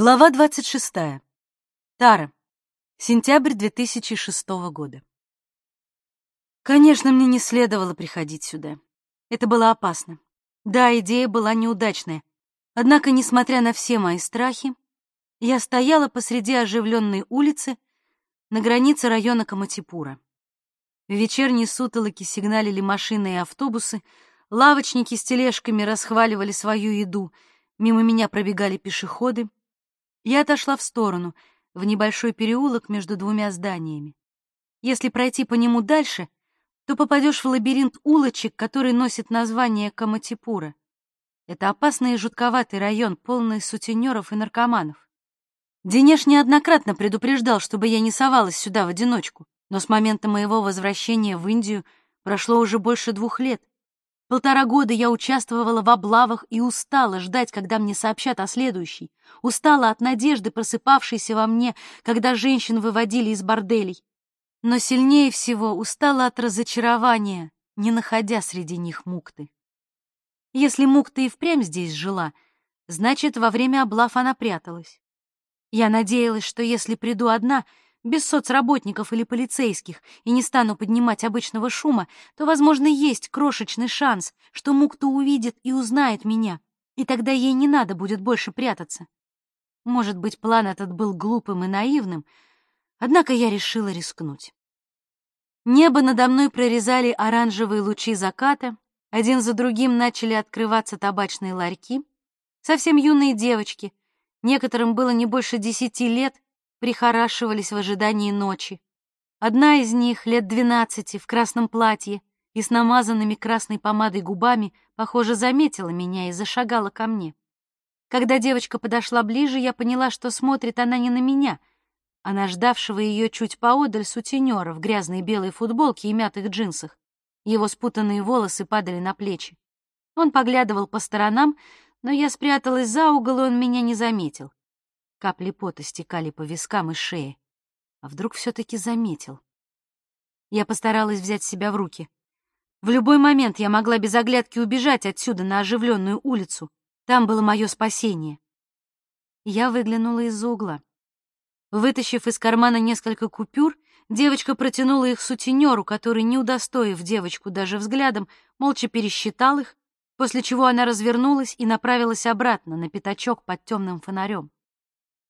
Глава 26. Тара. Сентябрь 2006 года. Конечно, мне не следовало приходить сюда. Это было опасно. Да, идея была неудачная. Однако, несмотря на все мои страхи, я стояла посреди оживленной улицы на границе района Каматипура. В вечерние сутолоки сигналили машины и автобусы, лавочники с тележками расхваливали свою еду, мимо меня пробегали пешеходы — я отошла в сторону, в небольшой переулок между двумя зданиями. Если пройти по нему дальше, то попадешь в лабиринт улочек, который носит название Каматипура. Это опасный и жутковатый район, полный сутенеров и наркоманов. Денеш неоднократно предупреждал, чтобы я не совалась сюда в одиночку, но с момента моего возвращения в Индию прошло уже больше двух лет. Полтора года я участвовала в облавах и устала ждать, когда мне сообщат о следующей. Устала от надежды, просыпавшейся во мне, когда женщин выводили из борделей. Но сильнее всего устала от разочарования, не находя среди них мукты. Если мукта и впрямь здесь жила, значит, во время облав она пряталась. Я надеялась, что если приду одна — без соцработников или полицейских, и не стану поднимать обычного шума, то, возможно, есть крошечный шанс, что Мукта увидит и узнает меня, и тогда ей не надо будет больше прятаться. Может быть, план этот был глупым и наивным, однако я решила рискнуть. Небо надо мной прорезали оранжевые лучи заката, один за другим начали открываться табачные ларьки. Совсем юные девочки, некоторым было не больше десяти лет, прихорашивались в ожидании ночи. Одна из них, лет двенадцати, в красном платье и с намазанными красной помадой губами, похоже, заметила меня и зашагала ко мне. Когда девочка подошла ближе, я поняла, что смотрит она не на меня, а на ждавшего ее чуть поодаль сутенера в грязной белой футболке и мятых джинсах. Его спутанные волосы падали на плечи. Он поглядывал по сторонам, но я спряталась за угол, и он меня не заметил. Капли пота стекали по вискам и шее. А вдруг все-таки заметил? Я постаралась взять себя в руки. В любой момент я могла без оглядки убежать отсюда на оживленную улицу. Там было мое спасение. Я выглянула из-за угла. Вытащив из кармана несколько купюр, девочка протянула их сутенеру, который, не удостоив девочку даже взглядом, молча пересчитал их, после чего она развернулась и направилась обратно на пятачок под темным фонарем.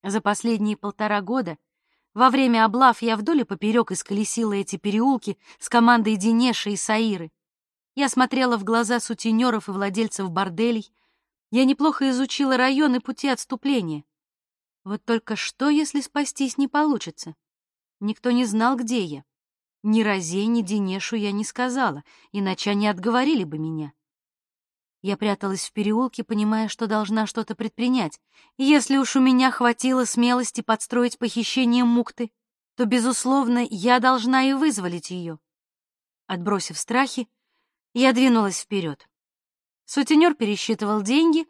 За последние полтора года во время облав я вдоль и поперек исколесила эти переулки с командой Денеша и Саиры. Я смотрела в глаза сутенеров и владельцев борделей. Я неплохо изучила район и пути отступления. Вот только что, если спастись не получится? Никто не знал, где я. Ни Розе, ни Денешу я не сказала, иначе они отговорили бы меня. Я пряталась в переулке, понимая, что должна что-то предпринять. Если уж у меня хватило смелости подстроить похищение мукты, то, безусловно, я должна и вызволить ее. Отбросив страхи, я двинулась вперед. Сутенер пересчитывал деньги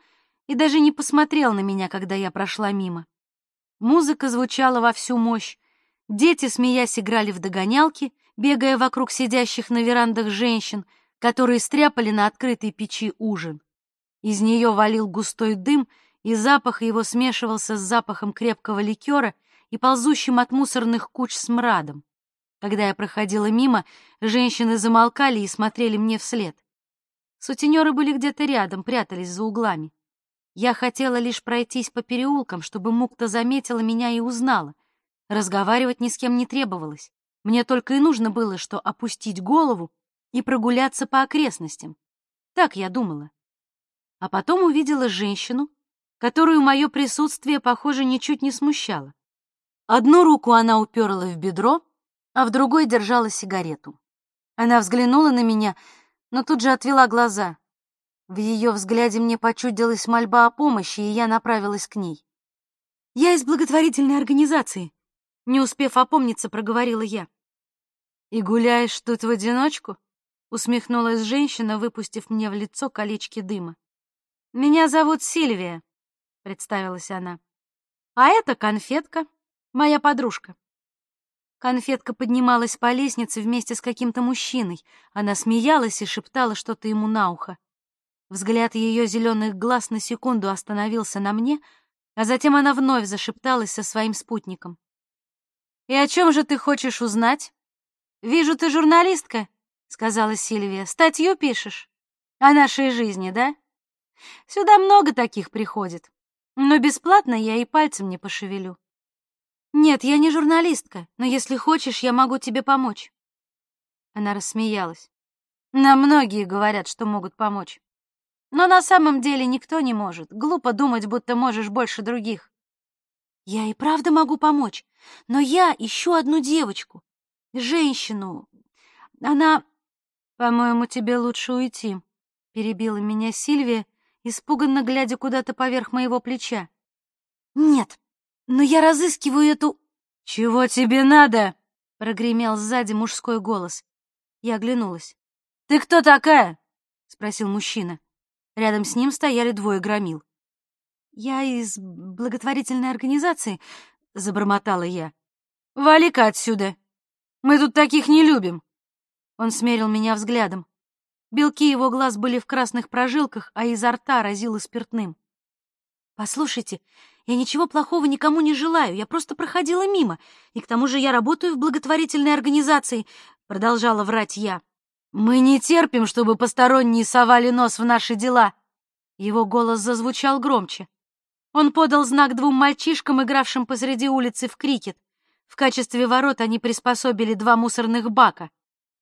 и даже не посмотрел на меня, когда я прошла мимо. Музыка звучала во всю мощь, дети, смеясь, играли в догонялки, бегая вокруг сидящих на верандах женщин — которые стряпали на открытой печи ужин. Из нее валил густой дым, и запах его смешивался с запахом крепкого ликера и ползущим от мусорных куч смрадом. Когда я проходила мимо, женщины замолкали и смотрели мне вслед. Сутенеры были где-то рядом, прятались за углами. Я хотела лишь пройтись по переулкам, чтобы Мукта заметила меня и узнала. Разговаривать ни с кем не требовалось. Мне только и нужно было, что опустить голову и прогуляться по окрестностям. Так я думала. А потом увидела женщину, которую мое присутствие, похоже, ничуть не смущало. Одну руку она уперла в бедро, а в другой держала сигарету. Она взглянула на меня, но тут же отвела глаза. В ее взгляде мне почудилась мольба о помощи, и я направилась к ней. «Я из благотворительной организации», — не успев опомниться, проговорила я. «И гуляешь тут в одиночку?» Усмехнулась женщина, выпустив мне в лицо колечки дыма. Меня зовут Сильвия, представилась она. А это конфетка, моя подружка. Конфетка поднималась по лестнице вместе с каким-то мужчиной. Она смеялась и шептала что-то ему на ухо. Взгляд ее зеленых глаз на секунду остановился на мне, А затем она вновь зашепталась со своим спутником. «И о чем же ты хочешь узнать?» «Вижу, ты журналистка», — сказала Сильвия. «Статью пишешь? О нашей жизни, да? Сюда много таких приходит, но бесплатно я и пальцем не пошевелю». «Нет, я не журналистка, но если хочешь, я могу тебе помочь». Она рассмеялась. «На многие говорят, что могут помочь. Но на самом деле никто не может. Глупо думать, будто можешь больше других. Я и правда могу помочь, но я ищу одну девочку, женщину. Она... По-моему, тебе лучше уйти, перебила меня Сильвия, испуганно глядя куда-то поверх моего плеча. Нет, но я разыскиваю эту... Чего тебе надо? прогремел сзади мужской голос. Я оглянулась. Ты кто такая? спросил мужчина. Рядом с ним стояли двое громил. «Я из благотворительной организации», — забормотала я. «Вали-ка отсюда! Мы тут таких не любим!» Он смерил меня взглядом. Белки его глаз были в красных прожилках, а изо рта разило спиртным. «Послушайте, я ничего плохого никому не желаю, я просто проходила мимо, и к тому же я работаю в благотворительной организации», — продолжала врать я. Мы не терпим, чтобы посторонние совали нос в наши дела. Его голос зазвучал громче. Он подал знак двум мальчишкам, игравшим посреди улицы в крикет. В качестве ворот они приспособили два мусорных бака.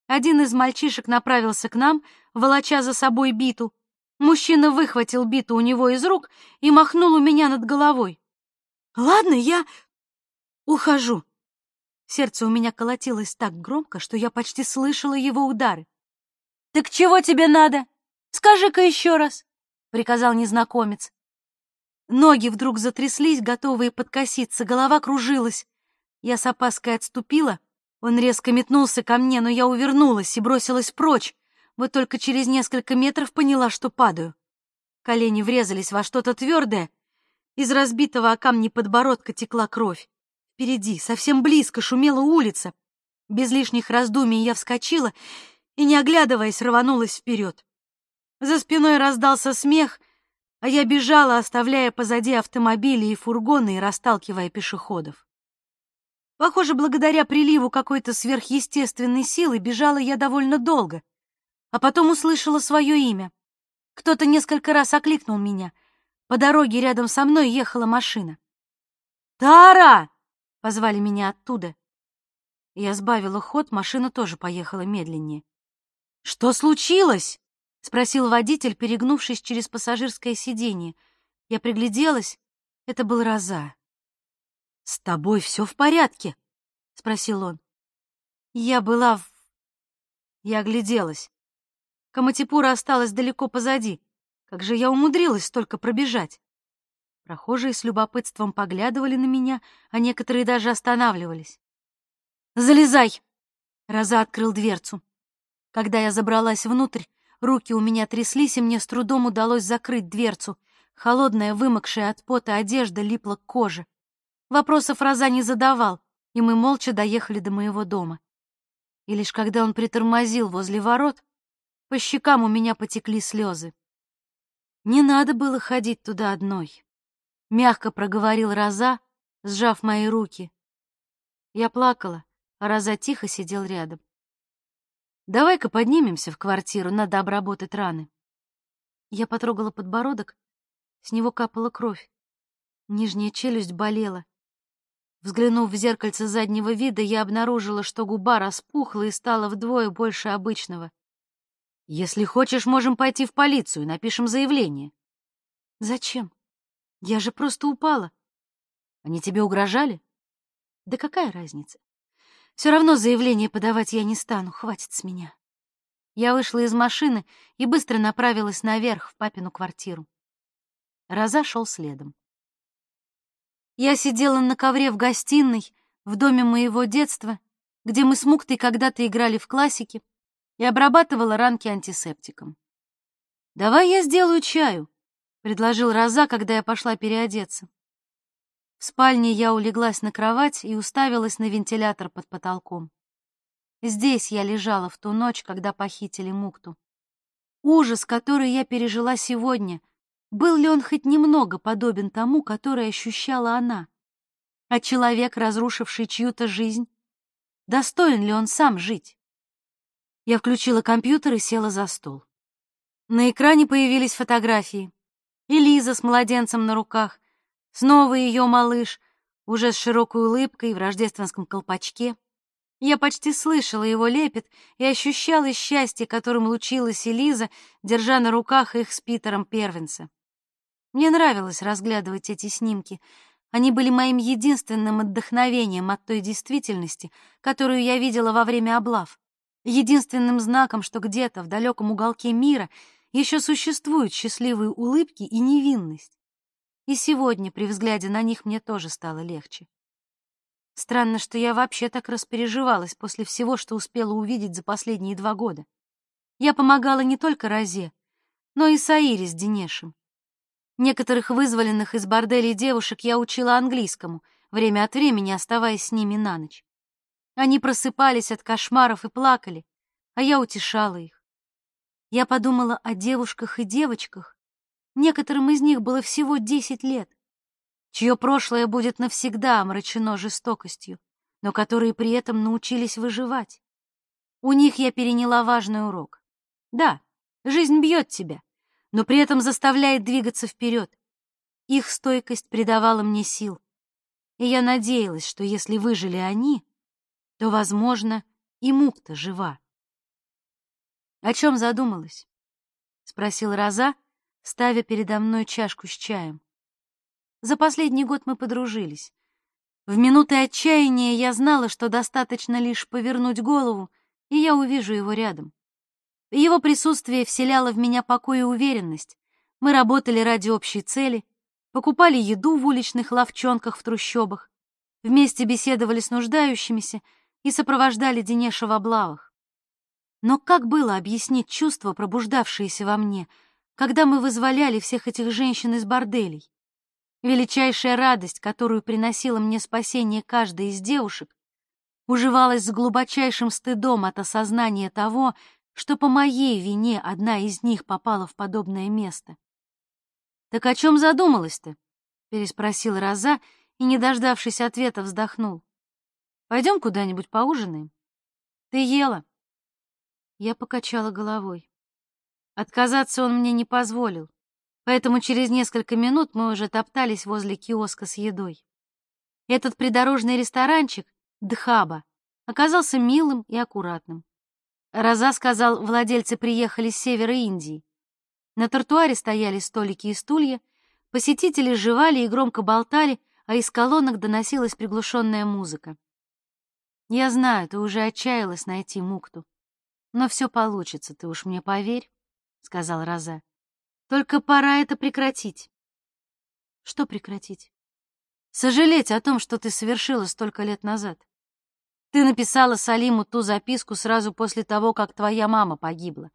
Один из мальчишек направился к нам, волоча за собой биту. Мужчина выхватил биту у него из рук и махнул у меня над головой. «Ладно, я ухожу». Сердце у меня колотилось так громко, что я почти слышала его удары. «Так чего тебе надо? Скажи-ка еще раз!» — приказал незнакомец. Ноги вдруг затряслись, готовые подкоситься, голова кружилась. Я с опаской отступила. Он резко метнулся ко мне, но я увернулась и бросилась прочь. Вот только через несколько метров поняла, что падаю. Колени врезались во что-то твердое. Из разбитого о камни подбородка текла кровь. Впереди, совсем близко, шумела улица. Без лишних раздумий я вскочила и, не оглядываясь, рванулась вперед. За спиной раздался смех, а я бежала, оставляя позади автомобили и фургоны и расталкивая пешеходов. Похоже, благодаря приливу какой-то сверхъестественной силы бежала я довольно долго, а потом услышала свое имя. Кто-то несколько раз окликнул меня. По дороге рядом со мной ехала машина. «Тара!» — позвали меня оттуда. Я сбавила ход, машина тоже поехала медленнее. «Что случилось?» — спросил водитель, перегнувшись через пассажирское сиденье. Я пригляделась. Это был Роза. «С тобой все в порядке?» — спросил он. Я была в... Я огляделась. Каматипура осталась далеко позади. Как же я умудрилась столько пробежать? Прохожие с любопытством поглядывали на меня, а некоторые даже останавливались. «Залезай!» Роза открыл дверцу. Когда я забралась внутрь, руки у меня тряслись, и мне с трудом удалось закрыть дверцу. Холодная, вымокшая от пота одежда липла к коже. Вопросов Роза не задавал, и мы молча доехали до моего дома. И лишь когда он притормозил возле ворот, по щекам у меня потекли слезы. Не надо было ходить туда одной. Мягко проговорил Роза, сжав мои руки. Я плакала, а Роза тихо сидел рядом. Давай-ка поднимемся в квартиру, надо обработать раны. Я потрогала подбородок, с него капала кровь. Нижняя челюсть болела. Взглянув в зеркальце заднего вида, я обнаружила, что губа распухла и стала вдвое больше обычного. Если хочешь, можем пойти в полицию, напишем заявление. Зачем? Я же просто упала. Они тебе угрожали? Да какая разница? Все равно заявление подавать я не стану, хватит с меня. Я вышла из машины и быстро направилась наверх в папину квартиру. Роза шел следом. Я сидела на ковре в гостиной, в доме моего детства, где мы с Муктой когда-то играли в классики, и обрабатывала ранки антисептиком. «Давай я сделаю чаю», — предложил Роза, когда я пошла переодеться. В спальне я улеглась на кровать и уставилась на вентилятор под потолком. Здесь я лежала в ту ночь, когда похитили Мукту. Ужас, который я пережила сегодня, был ли он хоть немного подобен тому, который ощущала она? А человек, разрушивший чью-то жизнь, достоин ли он сам жить? Я включила компьютер и села за стол. На экране появились фотографии. Элиза с младенцем на руках, снова ее малыш, уже с широкой улыбкой в рождественском колпачке. Я почти слышала его лепет и ощущала счастье, которым лучилась Элиза, держа на руках их с Питером первенца. Мне нравилось разглядывать эти снимки. Они были моим единственным отдохновением от той действительности, которую я видела во время облав, единственным знаком, что где-то в далеком уголке мира еще существуют счастливые улыбки и невинность. И сегодня при взгляде на них мне тоже стало легче. Странно, что я вообще так распереживалась после всего, что успела увидеть за последние два года. Я помогала не только Розе, но и Саире с Денешем. Некоторых вызволенных из борделей девушек я учила английскому, время от времени оставаясь с ними на ночь. Они просыпались от кошмаров и плакали, а я утешала их. Я подумала о девушках и девочках. Некоторым из них было всего десять лет чье прошлое будет навсегда омрачено жестокостью, но которые при этом научились выживать. У них я переняла важный урок. Да, жизнь бьет тебя, но при этом заставляет двигаться вперед. Их стойкость придавала мне сил, и я надеялась, что если выжили они, то, возможно, и Мукта жива. «О чем задумалась?» — спросил Роза, ставя передо мной чашку с чаем. За последний год мы подружились. В минуты отчаяния я знала, что достаточно лишь повернуть голову, и я увижу его рядом. Его присутствие вселяло в меня покой и уверенность. Мы работали ради общей цели, покупали еду в уличных лавчонках в трущобах, вместе беседовали с нуждающимися и сопровождали Денеша в облавах. Но как было объяснить чувства, пробуждавшиеся во мне, когда мы вызволяли всех этих женщин из борделей? Величайшая радость, которую приносила мне спасение каждой из девушек, уживалась с глубочайшим стыдом от осознания того, что по моей вине одна из них попала в подобное место. «Так о чем задумалась-то?» — переспросил Роза и, не дождавшись ответа, вздохнул. «Пойдем куда-нибудь поужинаем? Ты ела?» Я покачала головой. Отказаться он мне не позволил поэтому через несколько минут мы уже топтались возле киоска с едой. Этот придорожный ресторанчик, Дхаба, оказался милым и аккуратным. Роза сказал, владельцы приехали с севера Индии. На тротуаре стояли столики и стулья, посетители жевали и громко болтали, а из колонок доносилась приглушенная музыка. «Я знаю, ты уже отчаялась найти Мукту. Но все получится, ты уж мне поверь», — сказал Роза. Только пора это прекратить. Что прекратить? Сожалеть о том, что ты совершила столько лет назад. Ты написала Салиму ту записку сразу после того, как твоя мама погибла.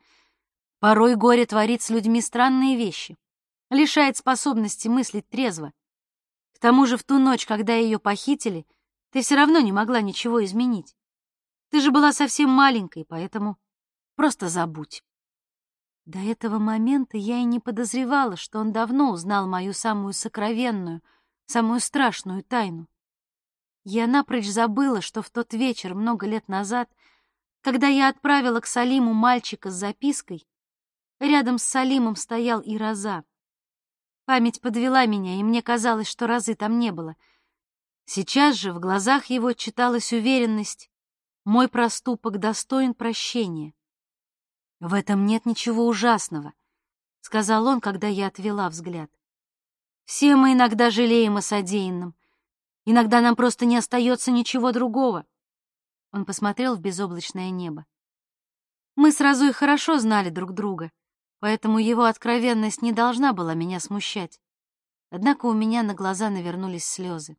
Порой горе творит с людьми странные вещи, лишает способности мыслить трезво. К тому же в ту ночь, когда ее похитили, ты все равно не могла ничего изменить. Ты же была совсем маленькой, поэтому просто забудь. До этого момента я и не подозревала, что он давно узнал мою самую сокровенную, самую страшную тайну. Я напрочь забыла, что в тот вечер много лет назад, когда я отправила к Салиму мальчика с запиской, рядом с Салимом стоял и Роза. Память подвела меня, и мне казалось, что Розы там не было. Сейчас же в глазах его читалась уверенность, мой проступок достоин прощения. В этом нет ничего ужасного, сказал он, когда я отвела взгляд. Все мы иногда жалеем о содеянном. Иногда нам просто не остается ничего другого. Он посмотрел в безоблачное небо. Мы сразу и хорошо знали друг друга, поэтому его откровенность не должна была меня смущать. Однако у меня на глаза навернулись слезы.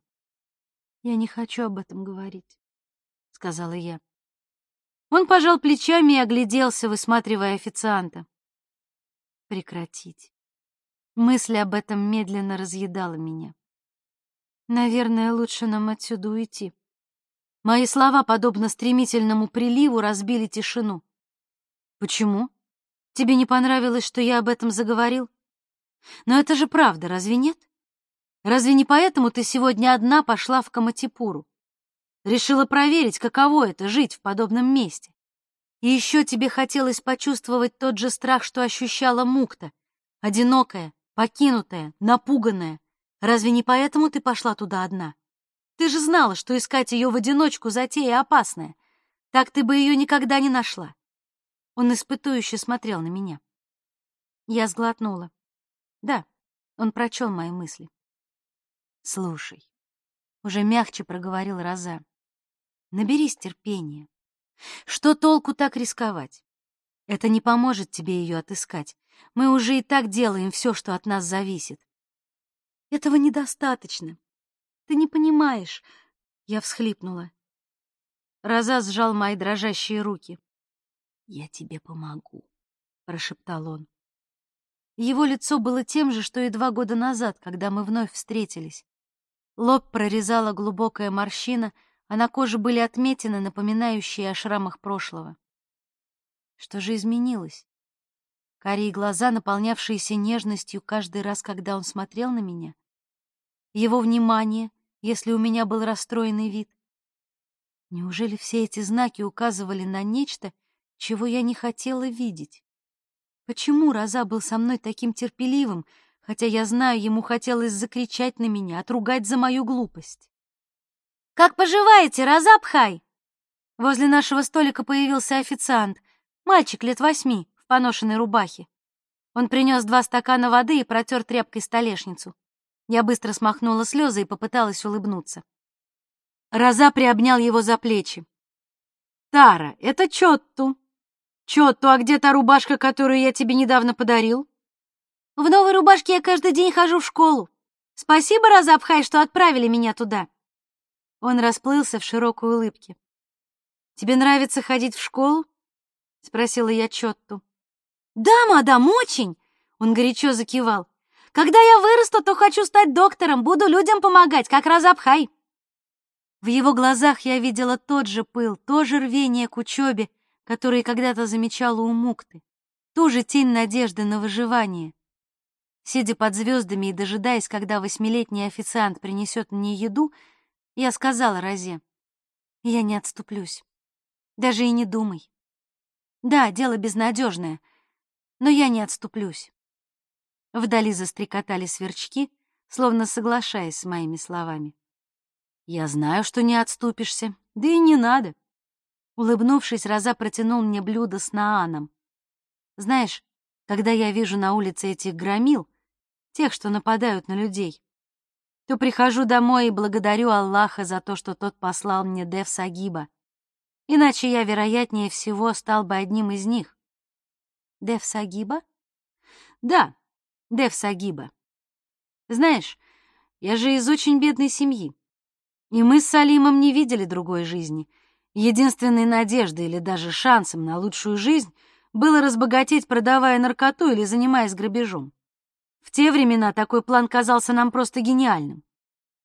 «Я не хочу об этом говорить», — сказала я. Он пожал плечами и огляделся, высматривая официанта. Прекратить. Мысль об этом медленно разъедала меня. Наверное, лучше нам отсюда уйти. Мои слова, подобно стремительному приливу, разбили тишину. Почему? Тебе не понравилось, что я об этом заговорил? Но это же правда, разве нет? Разве не поэтому ты сегодня одна пошла в Каматипуру? Решила проверить, каково это — жить в подобном месте. И еще тебе хотелось почувствовать тот же страх, что ощущала Мукта. Одинокая, покинутая, напуганная. Разве не поэтому ты пошла туда одна? Ты же знала, что искать ее в одиночку затея опасная. Так ты бы ее никогда не нашла. Он испытующе смотрел на меня. Я сглотнула. Да, он прочел мои мысли. Слушай, уже мягче проговорил Роза. Наберись терпения. Что толку так рисковать? Это не поможет тебе ее отыскать. Мы уже и так делаем все, что от нас зависит. Этого недостаточно. Ты не понимаешь. Я всхлипнула. Роза сжал мои дрожащие руки. «Я тебе помогу», — прошептал он. Его лицо было тем же, что и два года назад, когда мы вновь встретились. Лоб прорезала глубокая морщина, а на коже были отметины, напоминающие о шрамах прошлого. Что же изменилось? Карие глаза, наполнявшиеся нежностью каждый раз, когда он смотрел на меня. Его внимание, если у меня был расстроенный вид. Неужели все эти знаки указывали на нечто, чего я не хотела видеть? Почему Роза был со мной таким терпеливым, хотя я знаю, ему хотелось закричать на меня, отругать за мою глупость? «Как поживаете, Роза Возле нашего столика появился официант, мальчик лет восьми, в поношенной рубахе. Он принес два стакана воды и протер тряпкой столешницу. Я быстро смахнула слезы и попыталась улыбнуться. Роза приобнял его за плечи. «Тара, это Чотту. Чотту, а где та рубашка, которую я тебе недавно подарил?» «В новой рубашке я каждый день хожу в школу. Спасибо, Разапхай, что отправили меня туда». Он расплылся в широкой улыбке. «Тебе нравится ходить в школу?» — спросила я Чотту. «Да, мадам, очень!» — он горячо закивал. «Когда я вырасту, то хочу стать доктором, буду людям помогать, как Разапхай». В его глазах я видела тот же пыл, то же рвение к учебе, который когда-то замечала у Мукты, ту же тень надежды на выживание. Сидя под звездами и дожидаясь, когда восьмилетний официант принесет мне еду, я сказала Розе, «Я не отступлюсь. Даже и не думай. Да, дело безнадежное, но я не отступлюсь». Вдали застрекотали сверчки, словно соглашаясь с моими словами. Я знаю, что не отступишься, да и не надо. Улыбнувшись, Роза протянул мне блюдо с нааном. Знаешь, когда я вижу на улице этих громил, тех, что нападают на людей, то прихожу домой и благодарю Аллаха за то, что тот послал мне Дев Сагиба. Иначе я, вероятнее всего, стал бы одним из них. Дев Сагиба? Да, Дев Сагиба. Знаешь, я же из очень бедной семьи. И мы с Салимом не видели другой жизни. Единственной надеждой или даже шансом на лучшую жизнь было разбогатеть, продавая наркоту или занимаясь грабежом. В те времена такой план казался нам просто гениальным.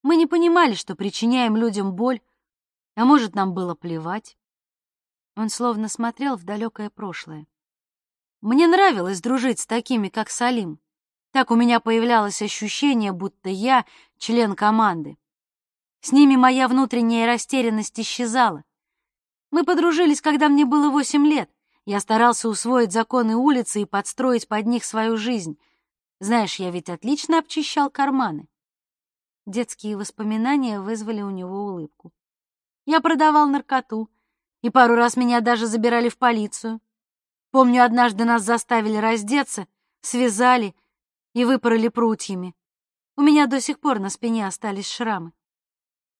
Мы не понимали, что причиняем людям боль, а может, нам было плевать. Он словно смотрел в далекое прошлое. Мне нравилось дружить с такими, как Салим. Так у меня появлялось ощущение, будто я член команды. С ними моя внутренняя растерянность исчезала. Мы подружились, когда мне было восемь лет. Я старался усвоить законы улицы и подстроить под них свою жизнь. Знаешь, я ведь отлично обчищал карманы. Детские воспоминания вызвали у него улыбку. Я продавал наркоту, и пару раз меня даже забирали в полицию. Помню, однажды нас заставили раздеться, связали и выпороли прутьями. У меня до сих пор на спине остались шрамы.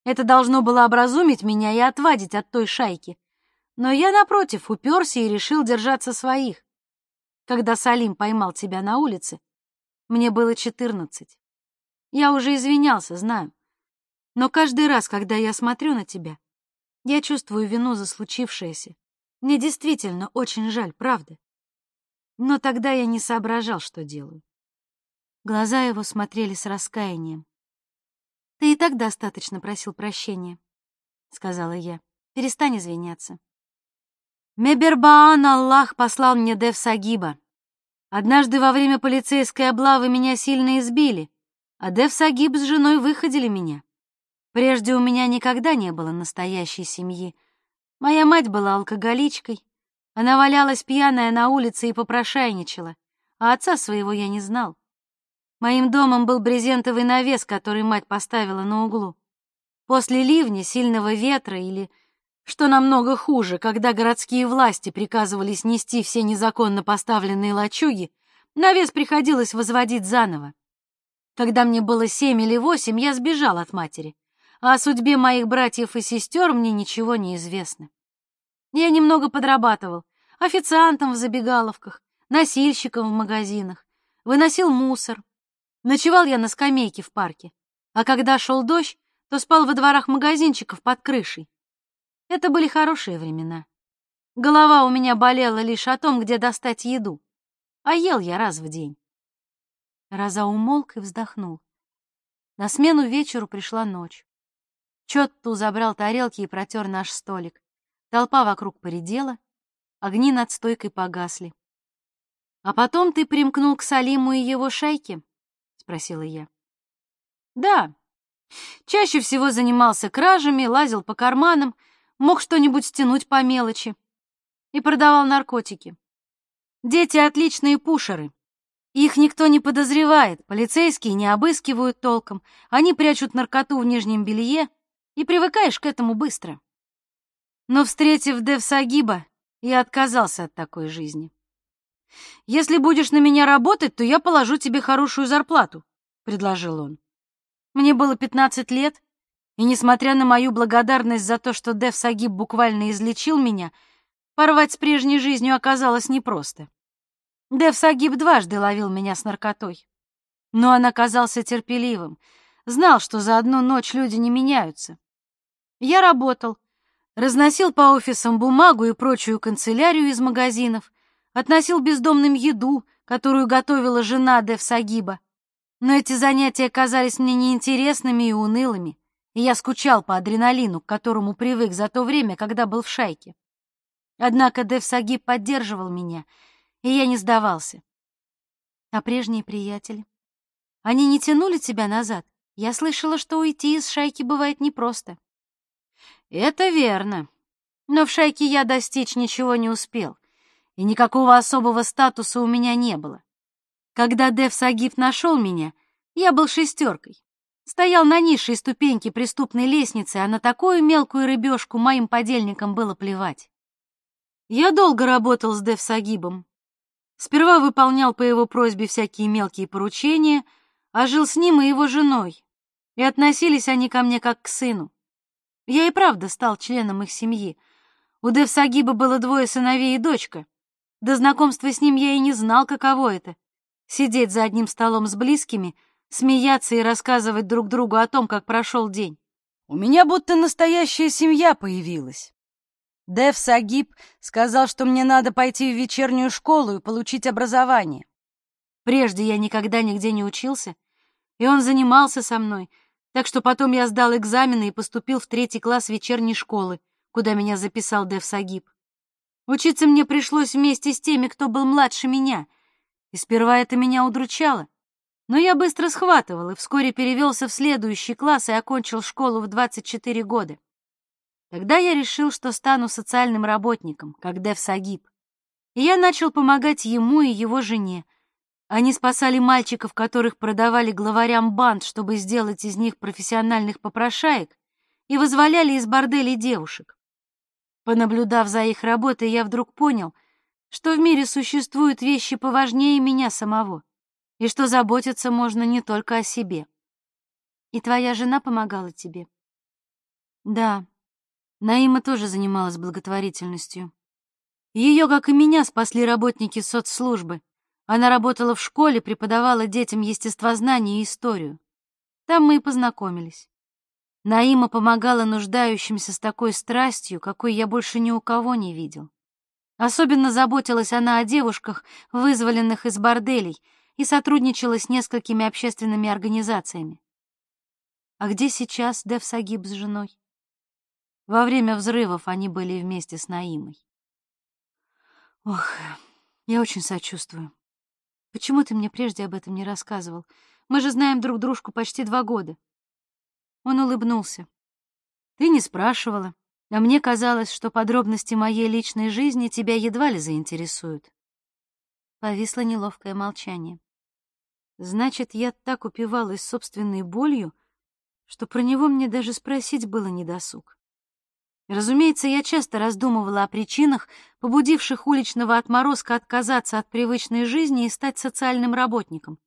Это должно было образумить меня и отвадить от той шайки. Но я, напротив, уперся и решил держаться своих. Когда Салим поймал тебя на улице, мне было четырнадцать. Я уже извинялся, знаю. Но каждый раз, когда я смотрю на тебя, я чувствую вину за случившееся. Мне действительно очень жаль, правда. Но тогда я не соображал, что делаю. Глаза его смотрели с раскаянием. «Ты и так достаточно просил прощения», — сказала я. «Перестань извиняться». «Мебербаан Аллах послал мне Дев Сагиба. Однажды во время полицейской облавы меня сильно избили, а Дев Сагиб с женой выходили меня. Прежде у меня никогда не было настоящей семьи. Моя мать была алкоголичкой. Она валялась пьяная на улице и попрошайничала, а отца своего я не знал. Моим домом был брезентовый навес, который мать поставила на углу. После ливня, сильного ветра или, что намного хуже, когда городские власти приказывали снести все незаконно поставленные лачуги, навес приходилось возводить заново. Когда мне было семь или восемь, я сбежал от матери, а о судьбе моих братьев и сестер мне ничего не известно. Я немного подрабатывал официантом в забегаловках, носильщиком в магазинах, выносил мусор, Ночевал я на скамейке в парке, а когда шел дождь, то спал во дворах магазинчиков под крышей. Это были хорошие времена. Голова у меня болела лишь о том, где достать еду, а ел я раз в день. Роза умолк и вздохнул. На смену вечеру пришла ночь. Чотту забрал тарелки и протер наш столик. Толпа вокруг поредела, огни над стойкой погасли. А потом ты примкнул к Салиму и его шайке, спросила я. Да. Чаще всего занимался кражами, лазил по карманам, мог что-нибудь стянуть по мелочи и продавал наркотики. Дети отличные пушеры. Их никто не подозревает, полицейские не обыскивают толком, они прячут наркоту в нижнем белье, и привыкаешь к этому быстро. Но, встретив Дев Сагиба, я отказался от такой жизни. «Если будешь на меня работать, то я положу тебе хорошую зарплату», — предложил он. Мне было пятнадцать лет, и, несмотря на мою благодарность за то, что Дев Сагиб буквально излечил меня, порвать с прежней жизнью оказалось непросто. Дев Сагиб дважды ловил меня с наркотой. Но он оказался терпеливым, знал, что за одну ночь люди не меняются. Я работал, разносил по офисам бумагу и прочую канцелярию из магазинов, относил бездомным еду, которую готовила жена Дев Сагиба. Но эти занятия казались мне неинтересными и унылыми, и я скучал по адреналину, к которому привык за то время, когда был в шайке. Однако Дев Сагиб поддерживал меня, и я не сдавался. А прежние приятели? Они не тянули тебя назад? Я слышала, что уйти из шайки бывает непросто. Это верно. Но в шайке я достичь ничего не успел и никакого особого статуса у меня не было. Когда Дев Сагиб нашел меня, я был шестеркой. Стоял на низшей ступеньке преступной лестницы, а на такую мелкую рыбешку моим подельникам было плевать. Я долго работал с Дев Сагибом. Сперва выполнял по его просьбе всякие мелкие поручения, а жил с ним и его женой, и относились они ко мне как к сыну. Я и правда стал членом их семьи. У Дев Сагиба было двое сыновей и дочка — до знакомства с ним я и не знал, каково это — сидеть за одним столом с близкими, смеяться и рассказывать друг другу о том, как прошел день. У меня будто настоящая семья появилась. Дев Сагиб сказал, что мне надо пойти в вечернюю школу и получить образование. Прежде я никогда нигде не учился, и он занимался со мной, так что потом я сдал экзамены и поступил в третий класс вечерней школы, куда меня записал Дев Сагиб. Учиться мне пришлось вместе с теми, кто был младше меня, и сперва это меня удручало. Но я быстро схватывал и вскоре перевелся в следующий класс и окончил школу в 24 года. Тогда я решил, что стану социальным работником, как Дев Сагиб. И я начал помогать ему и его жене. Они спасали мальчиков, которых продавали главарям банд, чтобы сделать из них профессиональных попрошаек, и вызволяли из борделей девушек. Понаблюдав за их работой, я вдруг понял, что в мире существуют вещи поважнее меня самого, и что заботиться можно не только о себе. И твоя жена помогала тебе? Да, Наима тоже занималась благотворительностью. Ее, как и меня, спасли работники соцслужбы. Она работала в школе, преподавала детям естествознание и историю. Там мы и познакомились. Наима помогала нуждающимся с такой страстью, какой я больше ни у кого не видел. Особенно заботилась она о девушках, вызволенных из борделей, и сотрудничала с несколькими общественными организациями. А где сейчас Дев Сагиб с женой? Во время взрывов они были вместе с Наимой. Ох, я очень сочувствую. Почему ты мне прежде об этом не рассказывал? Мы же знаем друг дружку почти два года. Он улыбнулся. Ты не спрашивала, а мне казалось, что подробности моей личной жизни тебя едва ли заинтересуют. Повисло неловкое молчание. Значит, я так упивалась собственной болью, что про него мне даже спросить было недосуг. Разумеется, я часто раздумывала о причинах, побудивших уличного отморозка отказаться от привычной жизни и стать социальным работником.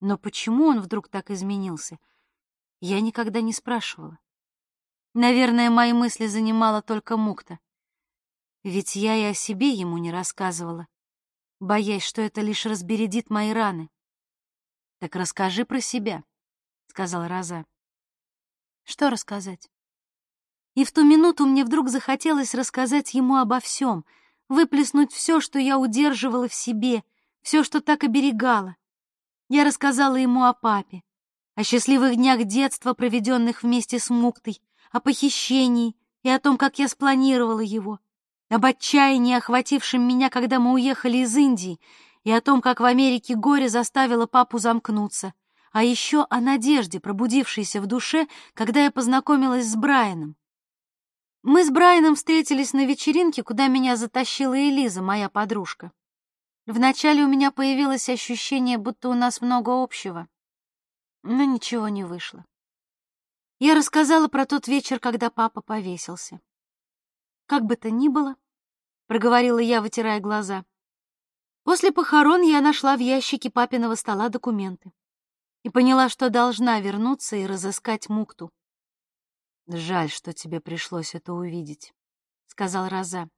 Но почему он вдруг так изменился, я никогда не спрашивала. Наверное, мои мысли занимала только Мукта. Ведь я и о себе ему не рассказывала, боясь, что это лишь разбередит мои раны. «Так расскажи про себя», — сказала Роза. «Что рассказать?» И в ту минуту мне вдруг захотелось рассказать ему обо всем, выплеснуть все, что я удерживала в себе, все, что так оберегала. Я рассказала ему о папе, о счастливых днях детства, проведенных вместе с Муктой, о похищении и о том, как я спланировала его, об отчаянии, охватившем меня, когда мы уехали из Индии, и о том, как в Америке горе заставило папу замкнуться, а еще о надежде, пробудившейся в душе, когда я познакомилась с Брайаном. Мы с Брайаном встретились на вечеринке, куда меня затащила Элиза, моя подружка. Вначале у меня появилось ощущение, будто у нас много общего, но ничего не вышло. Я рассказала про тот вечер, когда папа повесился. Как бы то ни было, проговорила я, вытирая глаза. После похорон я нашла в ящике папиного стола документы и поняла, что должна вернуться и разыскать Мукту. «Жаль, что тебе пришлось это увидеть», — сказал Роза.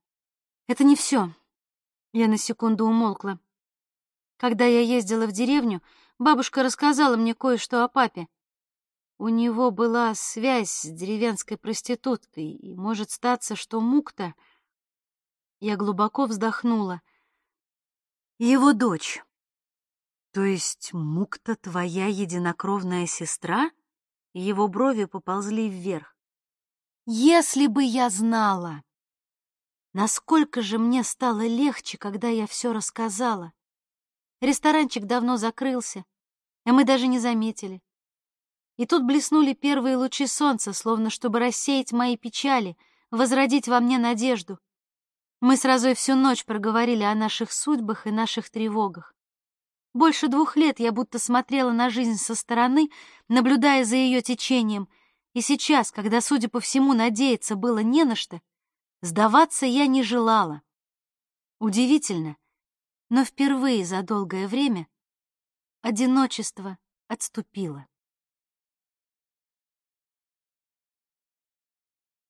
«Это не все». Я на секунду умолкла. Когда я ездила в деревню, бабушка рассказала мне кое-что о папе. У него была связь с деревенской проституткой, и может статься, что Мукта... Я глубоко вздохнула. Его дочь. То есть Мукта твоя единокровная сестра? Его брови поползли вверх. Если бы я знала! Насколько же мне стало легче, когда я все рассказала. Ресторанчик давно закрылся, а мы даже не заметили. И тут блеснули первые лучи солнца, словно чтобы рассеять мои печали, возродить во мне надежду. Мы сразу и всю ночь проговорили о наших судьбах и наших тревогах. Больше двух лет я будто смотрела на жизнь со стороны, наблюдая за ее течением — и сейчас, когда, судя по всему, надеяться было не на что, сдаваться я не желала. Удивительно, но впервые за долгое время одиночество отступило.